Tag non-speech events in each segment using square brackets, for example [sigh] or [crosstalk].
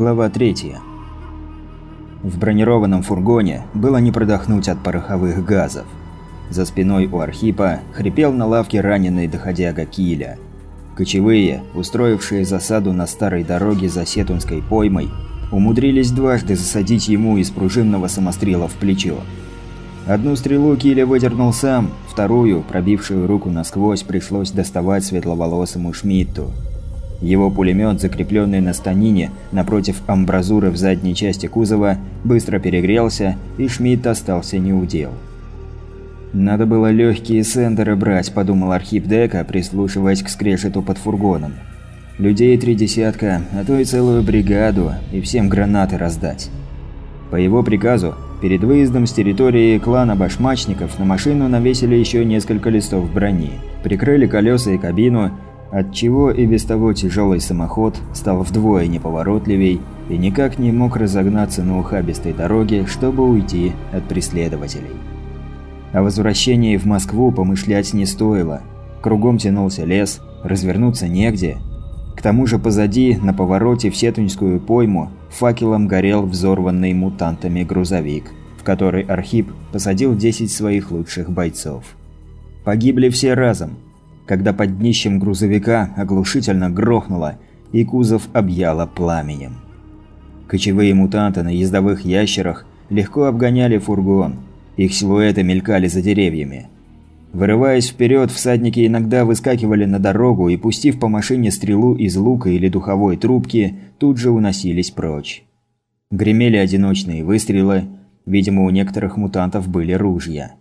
Глава 3. В бронированном фургоне было не продохнуть от пороховых газов. За спиной у Архипа хрипел на лавке раненый доходяга Киля. Кочевые, устроившие засаду на старой дороге за Сетунской поймой, умудрились дважды засадить ему из пружинного самострела в плечо. Одну стрелу Киля выдернул сам, вторую, пробившую руку насквозь, пришлось доставать светловолосому Шмидту – его пулемет, закрепленный на станине напротив амбразуры в задней части кузова, быстро перегрелся, и Шмидт остался неудел. «Надо было легкие сендеры брать», – подумал Архип Дека, прислушиваясь к скрежету под фургоном. «Людей три десятка, а то и целую бригаду, и всем гранаты раздать». По его приказу, перед выездом с территории клана башмачников на машину навесили еще несколько листов брони, прикрыли колеса и кабину – отчего и без того тяжелый самоход стал вдвое неповоротливей и никак не мог разогнаться на ухабистой дороге, чтобы уйти от преследователей. О возвращении в Москву помышлять не стоило. Кругом тянулся лес, развернуться негде. К тому же позади, на повороте в Сетуньскую пойму, факелом горел взорванный мутантами грузовик, в который Архип посадил 10 своих лучших бойцов. Погибли все разом – когда под днищем грузовика оглушительно грохнуло и кузов объяло пламенем. Кочевые мутанты на ездовых ящерах легко обгоняли фургон, их силуэты мелькали за деревьями. Вырываясь вперед, всадники иногда выскакивали на дорогу и, пустив по машине стрелу из лука или духовой трубки, тут же уносились прочь. Гремели одиночные выстрелы, видимо, у некоторых мутантов были ружья.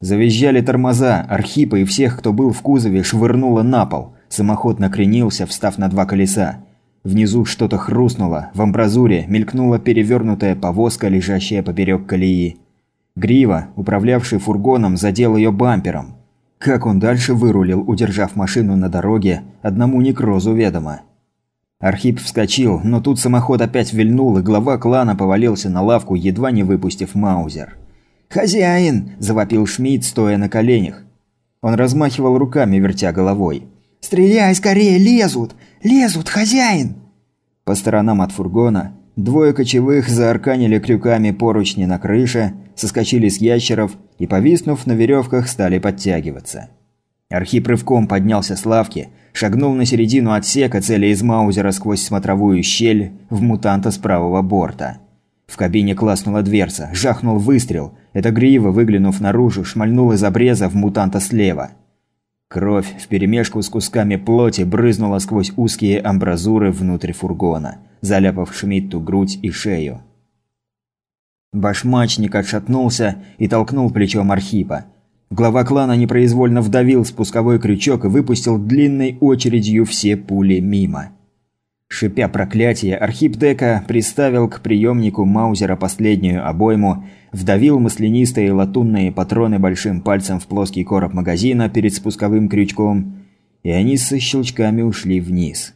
Завизжали тормоза, Архипа и всех, кто был в кузове, швырнуло на пол. Самоход накренился, встав на два колеса. Внизу что-то хрустнуло, в амбразуре мелькнула перевернутая повозка, лежащая поперек колеи. Грива, управлявший фургоном, задел ее бампером. Как он дальше вырулил, удержав машину на дороге, одному некрозу ведомо. Архип вскочил, но тут самоход опять вильнул, и глава клана повалился на лавку, едва не выпустив маузер. «Хозяин!» – завопил Шмидт, стоя на коленях. Он размахивал руками, вертя головой. «Стреляй скорее! Лезут! Лезут, хозяин!» По сторонам от фургона двое кочевых заарканили крюками поручни на крыше, соскочили с ящеров и, повиснув на веревках, стали подтягиваться. Архип рывком поднялся с лавки, шагнул на середину отсека, целя из маузера сквозь смотровую щель в мутанта с правого борта. В кабине класнула дверца, жахнул выстрел. Эта грива, выглянув наружу, шмальнула из обреза в мутанта слева. Кровь вперемешку с кусками плоти брызнула сквозь узкие амбразуры внутрь фургона, заляпав Шмидту грудь и шею. Башмачник отшатнулся и толкнул плечом Архипа. Глава клана непроизвольно вдавил спусковой крючок и выпустил длинной очередью все пули мимо. Шипя проклятие, Архип Дека приставил к приемнику Маузера последнюю обойму, вдавил маслянистые латунные патроны большим пальцем в плоский короб магазина перед спусковым крючком, и они со щелчками ушли вниз.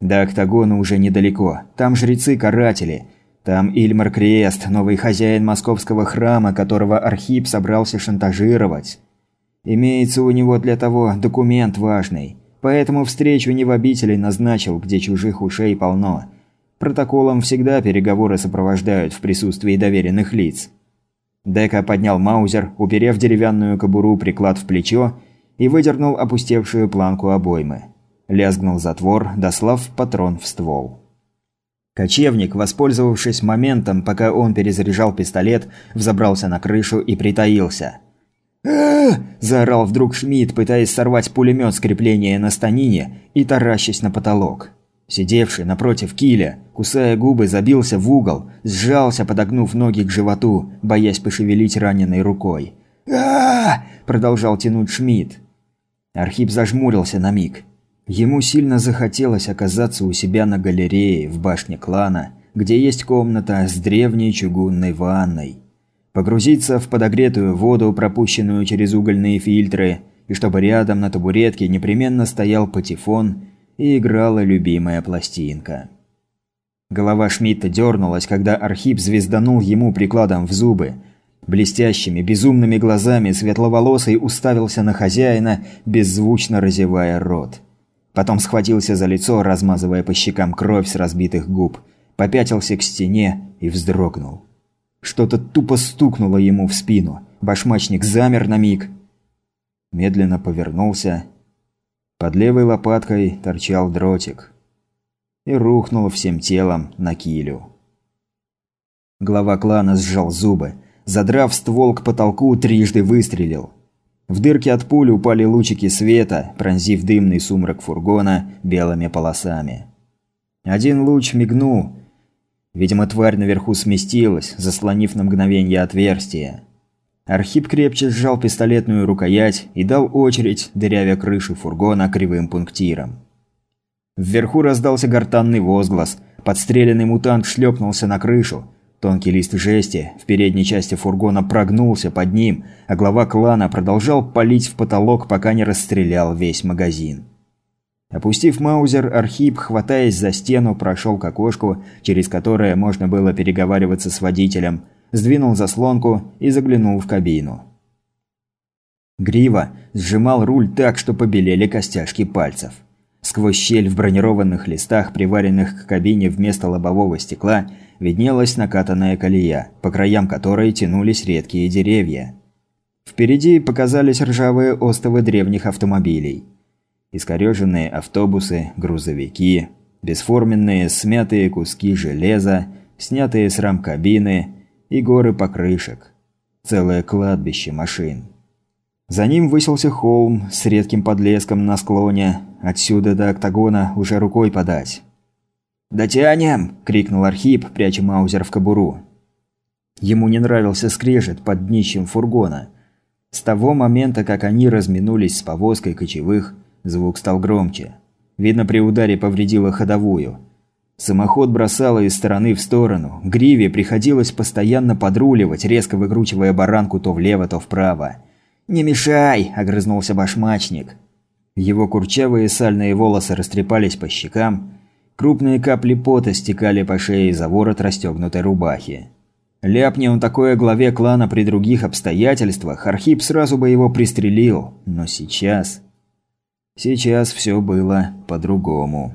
До октагона уже недалеко, там жрецы-каратели, там Ильмар Крест, новый хозяин московского храма, которого Архип собрался шантажировать. Имеется у него для того документ важный – Поэтому встречу не в обители назначил, где чужих ушей полно. Протоколом всегда переговоры сопровождают в присутствии доверенных лиц. Дека поднял маузер, уперев деревянную кобуру приклад в плечо и выдернул опустевшую планку обоймы. Лязгнул затвор, дослав патрон в ствол. Кочевник, воспользовавшись моментом, пока он перезаряжал пистолет, взобрался на крышу и притаился – [gasps] заорал вдруг Шмидт, пытаясь сорвать пулемет с крепления на станине и таращась на потолок. Сидевший напротив киля, кусая губы, забился в угол, сжался, подогнув ноги к животу, боясь пошевелить раненой рукой. а продолжал тянуть Шмидт. Архип зажмурился на миг. Ему сильно захотелось оказаться у себя на галерее в башне клана, где есть комната с древней чугунной ванной погрузиться в подогретую воду, пропущенную через угольные фильтры, и чтобы рядом на табуретке непременно стоял патефон и играла любимая пластинка. Голова Шмидта дернулась, когда Архип звезданул ему прикладом в зубы. Блестящими, безумными глазами светловолосый уставился на хозяина, беззвучно разевая рот. Потом схватился за лицо, размазывая по щекам кровь с разбитых губ, попятился к стене и вздрогнул. Что-то тупо стукнуло ему в спину. Башмачник замер на миг. Медленно повернулся. Под левой лопаткой торчал дротик. И рухнул всем телом на килю. Глава клана сжал зубы. Задрав ствол к потолку, трижды выстрелил. В дырки от пули упали лучики света, пронзив дымный сумрак фургона белыми полосами. Один луч мигнул. Видимо, тварь наверху сместилась, заслонив на мгновение отверстие. Архип крепче сжал пистолетную рукоять и дал очередь, дырявя крышу фургона кривым пунктиром. Вверху раздался гортанный возглас. Подстреленный мутант шлепнулся на крышу. Тонкий лист жести в передней части фургона прогнулся под ним, а глава клана продолжал палить в потолок, пока не расстрелял весь магазин. Опустив маузер, Архип, хватаясь за стену, прошел к окошку, через которое можно было переговариваться с водителем, сдвинул заслонку и заглянул в кабину. Грива сжимал руль так, что побелели костяшки пальцев. Сквозь щель в бронированных листах, приваренных к кабине вместо лобового стекла, виднелась накатанная колея, по краям которой тянулись редкие деревья. Впереди показались ржавые остовы древних автомобилей. Искореженные автобусы, грузовики, бесформенные смятые куски железа, снятые с рам кабины и горы покрышек. Целое кладбище машин. За ним высился холм с редким подлеском на склоне, отсюда до октагона уже рукой подать. «Дотянем!» – крикнул Архип, пряча маузер в кобуру. Ему не нравился скрежет под днищем фургона. С того момента, как они разминулись с повозкой кочевых, звук стал громче. Видно, при ударе повредило ходовую. Самоход бросало из стороны в сторону. Гриве приходилось постоянно подруливать, резко выкручивая баранку то влево, то вправо. «Не мешай!» – огрызнулся башмачник. Его курчавые сальные волосы растрепались по щекам, Крупные капли пота стекали по шее за ворот расстегнутой рубахи. Ляпни он такое главе клана при других обстоятельствах, Архип сразу бы его пристрелил. Но сейчас... Сейчас все было по-другому.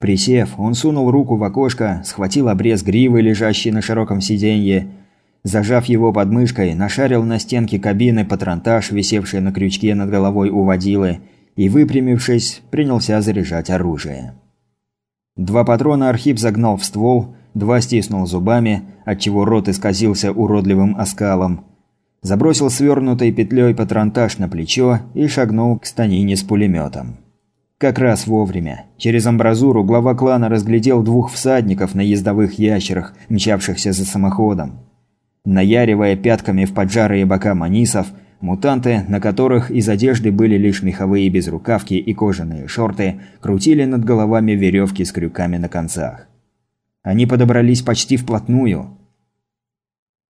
Присев, он сунул руку в окошко, схватил обрез гривы, лежащий на широком сиденье, зажав его под мышкой, нашарил на стенке кабины патронтаж, висевший на крючке над головой у водилы, и, выпрямившись, принялся заряжать оружие. Два патрона Архип загнал в ствол, два стиснул зубами, отчего рот исказился уродливым оскалом. Забросил свернутой петлей патронтаж на плечо и шагнул к станине с пулеметом. Как раз вовремя. Через амбразуру глава клана разглядел двух всадников на ездовых ящерах, мчавшихся за самоходом. Наяривая пятками в поджарые бока манисов, Мутанты, на которых из одежды были лишь меховые безрукавки и кожаные шорты, крутили над головами веревки с крюками на концах. Они подобрались почти вплотную.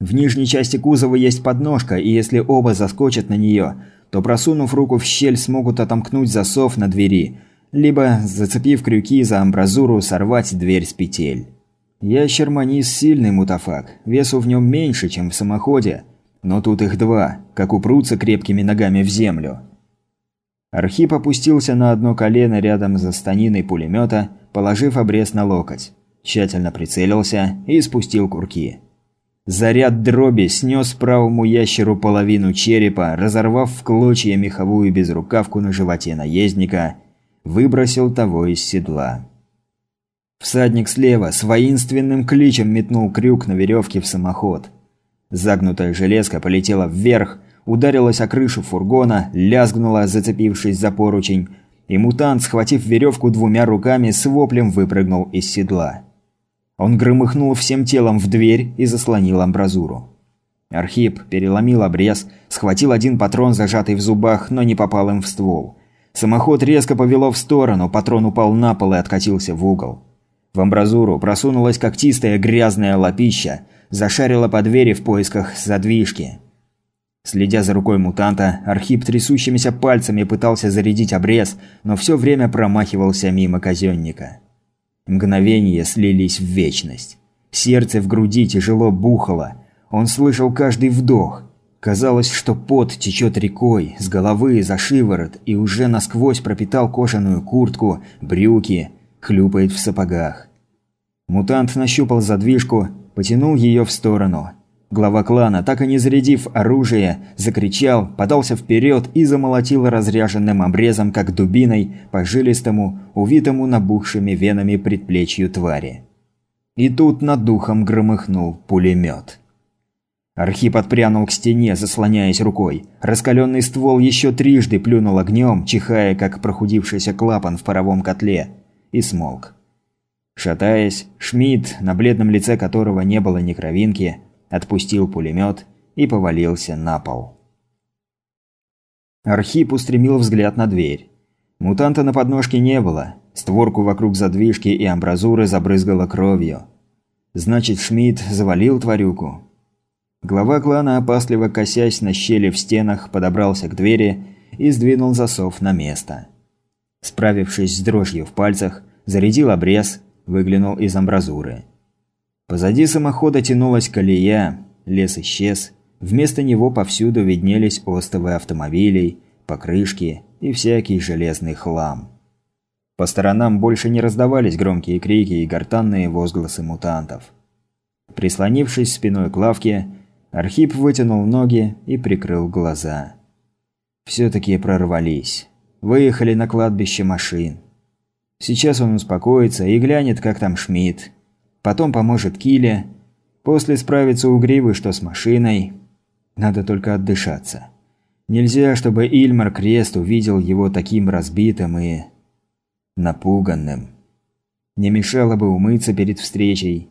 В нижней части кузова есть подножка, и если оба заскочат на нее, то просунув руку в щель смогут отомкнуть засов на двери, либо, зацепив крюки за амбразуру, сорвать дверь с петель. Ящер Манис сильный мутафак, весу в нем меньше, чем в самоходе, но тут их два, как упрутся крепкими ногами в землю. Архип опустился на одно колено рядом за станиной пулемета, положив обрез на локоть. Тщательно прицелился и спустил курки. Заряд дроби снес правому ящеру половину черепа, разорвав в клочья меховую безрукавку на животе наездника, выбросил того из седла. Всадник слева с воинственным кличем метнул крюк на веревке в самоход – Загнутая железка полетела вверх, ударилась о крышу фургона, лязгнула, зацепившись за поручень, и мутант, схватив веревку двумя руками, с воплем выпрыгнул из седла. Он громыхнул всем телом в дверь и заслонил амбразуру. Архип переломил обрез, схватил один патрон, зажатый в зубах, но не попал им в ствол. Самоход резко повело в сторону, патрон упал на пол и откатился в угол. В амбразуру просунулась когтистая грязная лапища – зашарила по двери в поисках задвижки. Следя за рукой мутанта, Архип трясущимися пальцами пытался зарядить обрез, но все время промахивался мимо казенника. Мгновения слились в вечность. Сердце в груди тяжело бухало. Он слышал каждый вдох. Казалось, что пот течет рекой, с головы, за шиворот, и уже насквозь пропитал кожаную куртку, брюки, хлюпает в сапогах. Мутант нащупал задвижку, потянул ее в сторону. Глава клана, так и не зарядив оружие, закричал, подался вперед и замолотил разряженным обрезом, как дубиной, по жилистому, увитому набухшими венами предплечью твари. И тут над духом громыхнул пулемет. Архип отпрянул к стене, заслоняясь рукой. Раскаленный ствол еще трижды плюнул огнем, чихая, как прохудившийся клапан в паровом котле, и смолк. Шатаясь, Шмидт, на бледном лице которого не было ни кровинки, отпустил пулемет и повалился на пол. Архип устремил взгляд на дверь. Мутанта на подножке не было. Створку вокруг задвижки и амбразуры забрызгало кровью. Значит, Шмидт завалил тварюку, Глава клана, опасливо косясь на щели в стенах, подобрался к двери и сдвинул засов на место. Справившись с дрожью в пальцах, зарядил обрез, выглянул из амбразуры. Позади самохода тянулась колея, лес исчез, вместо него повсюду виднелись остовы автомобилей, покрышки и всякий железный хлам. По сторонам больше не раздавались громкие крики и гортанные возгласы мутантов. Прислонившись спиной к лавке, Архип вытянул ноги и прикрыл глаза. Все-таки прорвались. Выехали на кладбище машин. Сейчас он успокоится и глянет, как там Шмидт. Потом поможет Киле. После справится у Гривы, что с машиной. Надо только отдышаться. Нельзя, чтобы Ильмар Крест увидел его таким разбитым и... напуганным. Не мешало бы умыться перед встречей,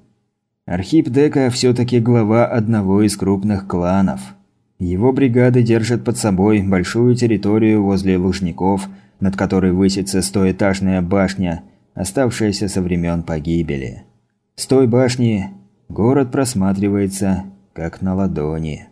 Архип Дека все-таки глава одного из крупных кланов. Его бригады держат под собой большую территорию возле Лужников, над которой высится стоэтажная башня, оставшаяся со времен погибели. С той башни город просматривается как на ладони.